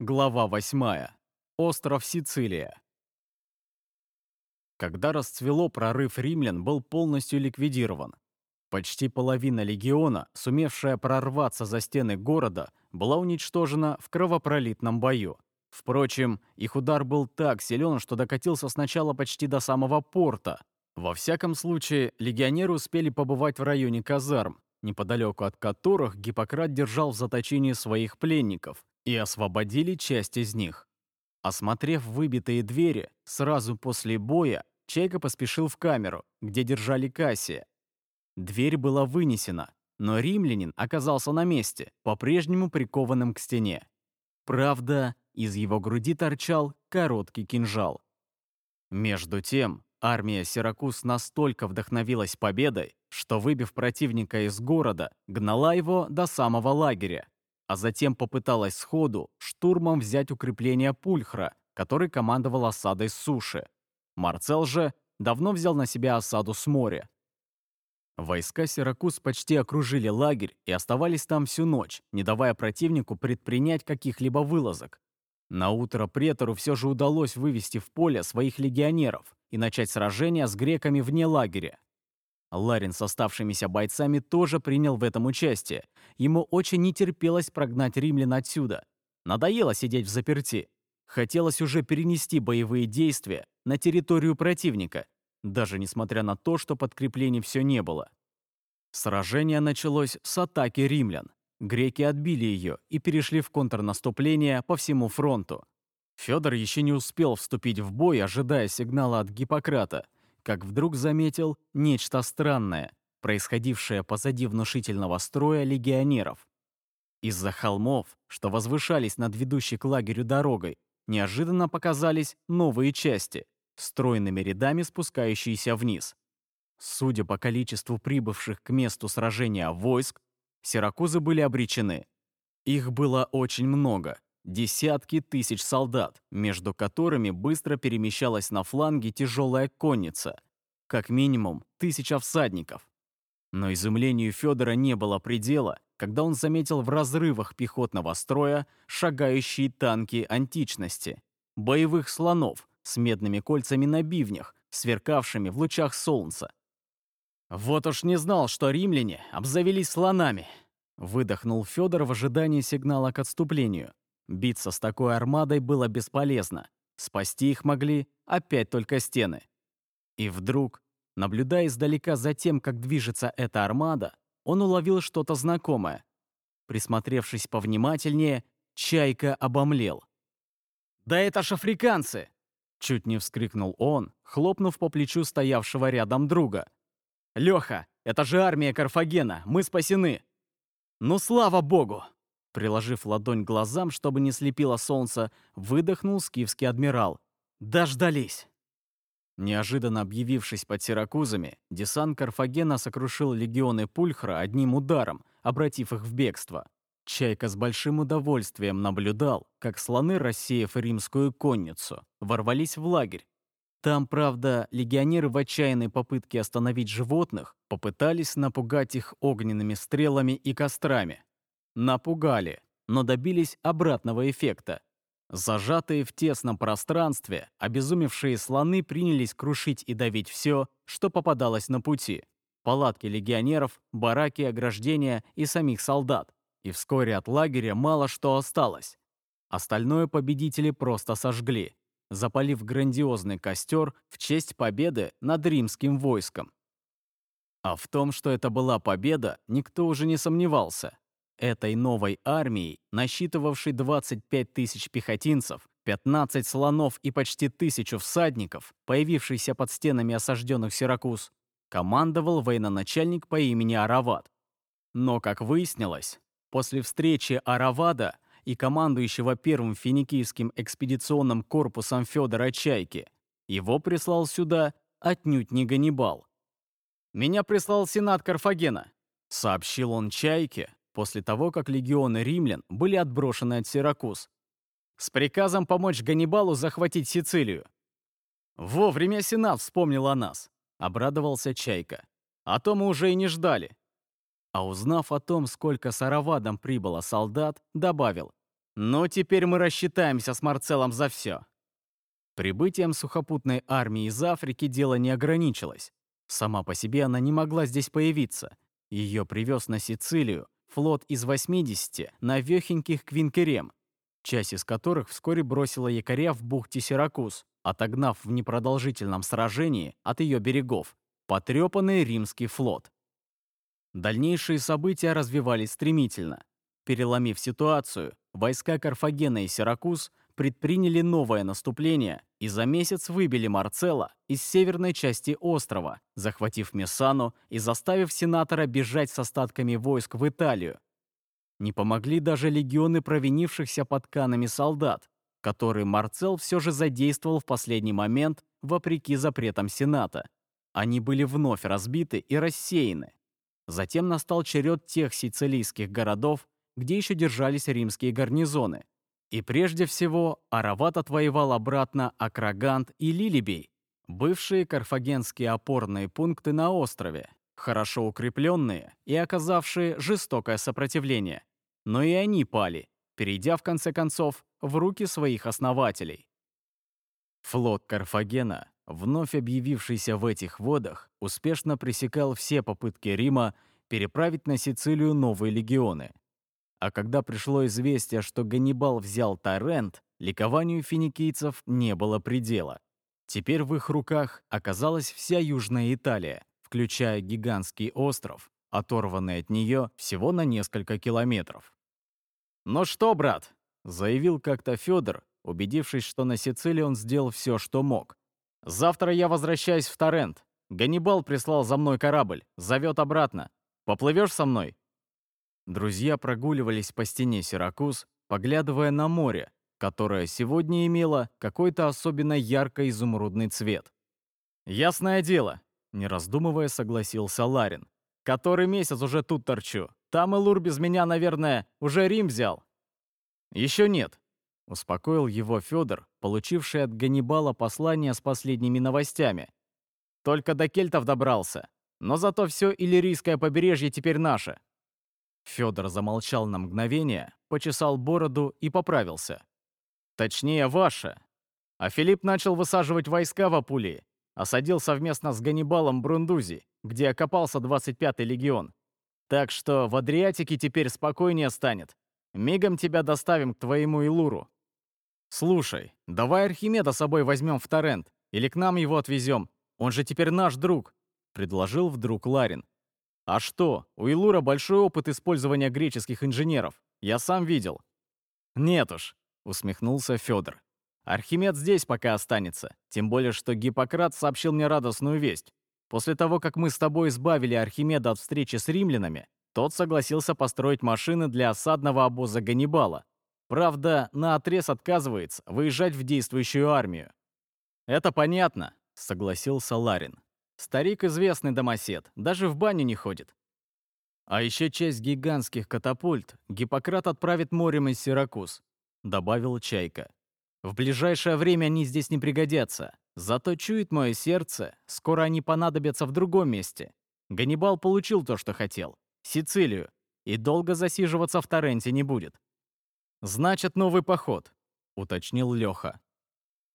Глава 8. Остров Сицилия. Когда расцвело, прорыв римлян был полностью ликвидирован. Почти половина легиона, сумевшая прорваться за стены города, была уничтожена в кровопролитном бою. Впрочем, их удар был так силен, что докатился сначала почти до самого порта. Во всяком случае, легионеры успели побывать в районе казарм, неподалеку от которых Гиппократ держал в заточении своих пленников, и освободили часть из них. Осмотрев выбитые двери, сразу после боя Чайка поспешил в камеру, где держали Кассия. Дверь была вынесена, но римлянин оказался на месте, по-прежнему прикованным к стене. Правда, из его груди торчал короткий кинжал. Между тем, армия Сиракуз настолько вдохновилась победой, что, выбив противника из города, гнала его до самого лагеря, а затем попыталась сходу штурмом взять укрепление Пульхра, который командовал осадой с суши. Марцел же давно взял на себя осаду с моря. Войска Сиракуз почти окружили лагерь и оставались там всю ночь, не давая противнику предпринять каких-либо вылазок. На утро претору все же удалось вывести в поле своих легионеров и начать сражение с греками вне лагеря. Ларин с оставшимися бойцами тоже принял в этом участие. Ему очень не терпелось прогнать римлян отсюда. Надоело сидеть в заперти. Хотелось уже перенести боевые действия на территорию противника, даже несмотря на то, что подкреплений все не было. Сражение началось с атаки римлян. Греки отбили ее и перешли в контрнаступление по всему фронту. Федор еще не успел вступить в бой, ожидая сигнала от Гиппократа – как вдруг заметил нечто странное, происходившее позади внушительного строя легионеров. Из-за холмов, что возвышались над ведущей к лагерю дорогой, неожиданно показались новые части, стройными рядами спускающиеся вниз. Судя по количеству прибывших к месту сражения войск, сиракузы были обречены. Их было очень много, Десятки тысяч солдат, между которыми быстро перемещалась на фланге тяжелая конница. Как минимум, тысяча всадников. Но изумлению Федора не было предела, когда он заметил в разрывах пехотного строя шагающие танки античности, боевых слонов с медными кольцами на бивнях, сверкавшими в лучах солнца. «Вот уж не знал, что римляне обзавелись слонами», выдохнул Федор в ожидании сигнала к отступлению. Биться с такой армадой было бесполезно. Спасти их могли опять только стены. И вдруг, наблюдая издалека за тем, как движется эта армада, он уловил что-то знакомое. Присмотревшись повнимательнее, Чайка обомлел. «Да это ж африканцы!» Чуть не вскрикнул он, хлопнув по плечу стоявшего рядом друга. «Лёха, это же армия Карфагена, мы спасены!» «Ну слава богу!» Приложив ладонь глазам, чтобы не слепило солнце, выдохнул скифский адмирал. «Дождались!» Неожиданно объявившись под Сиракузами, десант Карфагена сокрушил легионы Пульхра одним ударом, обратив их в бегство. Чайка с большим удовольствием наблюдал, как слоны, рассеяв римскую конницу, ворвались в лагерь. Там, правда, легионеры в отчаянной попытке остановить животных попытались напугать их огненными стрелами и кострами, Напугали, но добились обратного эффекта. Зажатые в тесном пространстве, обезумевшие слоны принялись крушить и давить все, что попадалось на пути. Палатки легионеров, бараки, ограждения и самих солдат. И вскоре от лагеря мало что осталось. Остальное победители просто сожгли, запалив грандиозный костер в честь победы над римским войском. А в том, что это была победа, никто уже не сомневался. Этой новой армией, насчитывавшей 25 тысяч пехотинцев, 15 слонов и почти тысячу всадников, появившейся под стенами осажденных Сиракуз, командовал военачальник по имени Арават. Но, как выяснилось, после встречи Аравада и командующего первым финикийским экспедиционным корпусом Федора Чайки, его прислал сюда отнюдь не Ганнибал. «Меня прислал сенат Карфагена», — сообщил он Чайке, после того, как легионы римлян были отброшены от Сиракуз, с приказом помочь Ганнибалу захватить Сицилию. «Вовремя Сенат вспомнил о нас», — обрадовался Чайка. «А то мы уже и не ждали». А узнав о том, сколько с Аравадом прибыло солдат, добавил. Но теперь мы рассчитаемся с Марцелом за все. Прибытием сухопутной армии из Африки дело не ограничилось. Сама по себе она не могла здесь появиться. Ее привез на Сицилию флот из 80 навехеньких квинкерем, часть из которых вскоре бросила якоря в бухте Сиракуз, отогнав в непродолжительном сражении от ее берегов потрепанный римский флот. Дальнейшие события развивались стремительно. Переломив ситуацию, войска Карфагена и Сиракуз предприняли новое наступление и за месяц выбили Марцелла из северной части острова, захватив Мессану и заставив сенатора бежать с остатками войск в Италию. Не помогли даже легионы провинившихся под канами солдат, которые Марцел все же задействовал в последний момент вопреки запретам Сената. Они были вновь разбиты и рассеяны. Затем настал черед тех сицилийских городов, где еще держались римские гарнизоны. И прежде всего Арават отвоевал обратно Акрагант и Лилибей, бывшие карфагенские опорные пункты на острове, хорошо укрепленные и оказавшие жестокое сопротивление. Но и они пали, перейдя в конце концов в руки своих основателей. Флот Карфагена, вновь объявившийся в этих водах, успешно пресекал все попытки Рима переправить на Сицилию новые легионы. А когда пришло известие, что Ганнибал взял Торрент, ликованию финикийцев не было предела. Теперь в их руках оказалась вся Южная Италия, включая гигантский остров, оторванный от нее всего на несколько километров. «Ну что, брат?» — заявил как-то Федор, убедившись, что на Сицилии он сделал все, что мог. «Завтра я возвращаюсь в Торрент. Ганнибал прислал за мной корабль, зовет обратно. Поплывешь со мной?» Друзья прогуливались по стене Сиракуз, поглядывая на море, которое сегодня имело какой-то особенно ярко-изумрудный цвет. «Ясное дело», — не раздумывая согласился Ларин. «Который месяц уже тут торчу. Там и Лур без меня, наверное, уже Рим взял». «Еще нет», — успокоил его Федор, получивший от Ганнибала послание с последними новостями. «Только до кельтов добрался. Но зато все Иллирийское побережье теперь наше. Федор замолчал на мгновение, почесал бороду и поправился. «Точнее, ваше. А Филипп начал высаживать войска в Апулии, осадил совместно с Ганнибалом Брундузи, где окопался 25-й легион. Так что в Адриатике теперь спокойнее станет. Мигом тебя доставим к твоему Илуру. Слушай, давай Архимеда с собой возьмем в Торрент, или к нам его отвезем. Он же теперь наш друг», — предложил вдруг Ларин. А что, у Илура большой опыт использования греческих инженеров. Я сам видел. Нет уж, усмехнулся Федор. Архимед здесь пока останется. Тем более, что Гиппократ сообщил мне радостную весть. После того, как мы с тобой избавили Архимеда от встречи с римлянами, тот согласился построить машины для осадного обоза Ганнибала. Правда, на отрез отказывается выезжать в действующую армию. «Это понятно», — согласился Ларин. Старик известный домосед, даже в баню не ходит. А еще часть гигантских катапульт Гиппократ отправит морем из Сиракуз, добавил Чайка. В ближайшее время они здесь не пригодятся. Зато чует мое сердце, скоро они понадобятся в другом месте. Ганнибал получил то, что хотел — Сицилию, и долго засиживаться в Торренте не будет. «Значит, новый поход», — уточнил Леха.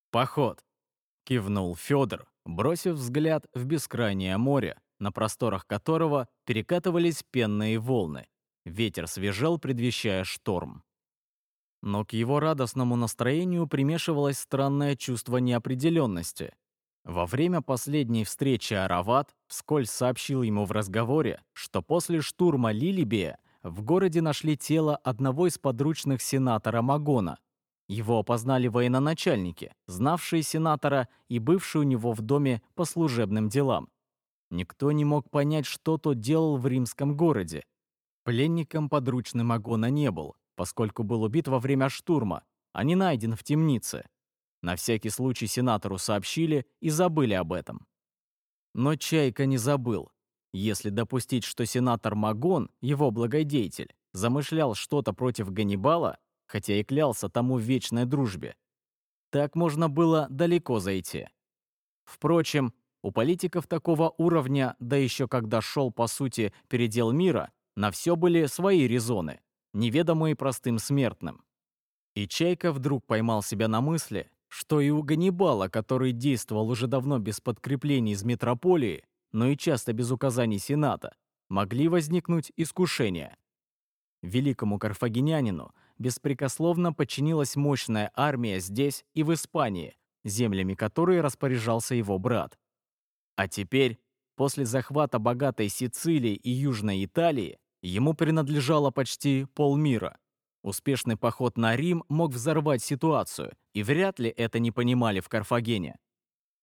«Поход», — кивнул Федор, бросив взгляд в бескрайнее море, на просторах которого перекатывались пенные волны. Ветер свежел, предвещая шторм. Но к его радостному настроению примешивалось странное чувство неопределенности. Во время последней встречи Арават вскользь сообщил ему в разговоре, что после штурма Лилибия в городе нашли тело одного из подручных сенатора Магона, его опознали военачальники, знавшие сенатора и бывшие у него в доме по служебным делам. Никто не мог понять, что тот делал в римском городе. Пленником подручным Агона не был, поскольку был убит во время штурма, а не найден в темнице. На всякий случай сенатору сообщили и забыли об этом. Но Чайка не забыл. Если допустить, что сенатор Магон, его благодетель, замышлял что-то против Ганнибала, хотя и клялся тому вечной дружбе. Так можно было далеко зайти. Впрочем, у политиков такого уровня, да еще когда шел, по сути, передел мира, на все были свои резоны, неведомые простым смертным. И Чайка вдруг поймал себя на мысли, что и у Ганнибала, который действовал уже давно без подкреплений из метрополии, но и часто без указаний Сената, могли возникнуть искушения. Великому карфагенянину беспрекословно подчинилась мощная армия здесь и в Испании, землями которой распоряжался его брат. А теперь, после захвата богатой Сицилии и Южной Италии, ему принадлежало почти полмира. Успешный поход на Рим мог взорвать ситуацию, и вряд ли это не понимали в Карфагене.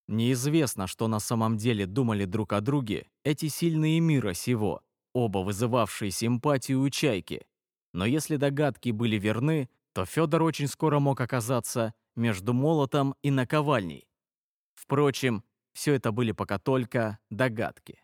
Неизвестно, что на самом деле думали друг о друге эти сильные мира сего, оба вызывавшие симпатию у Чайки. Но если догадки были верны, то Федор очень скоро мог оказаться между молотом и наковальней. Впрочем, все это были пока только догадки.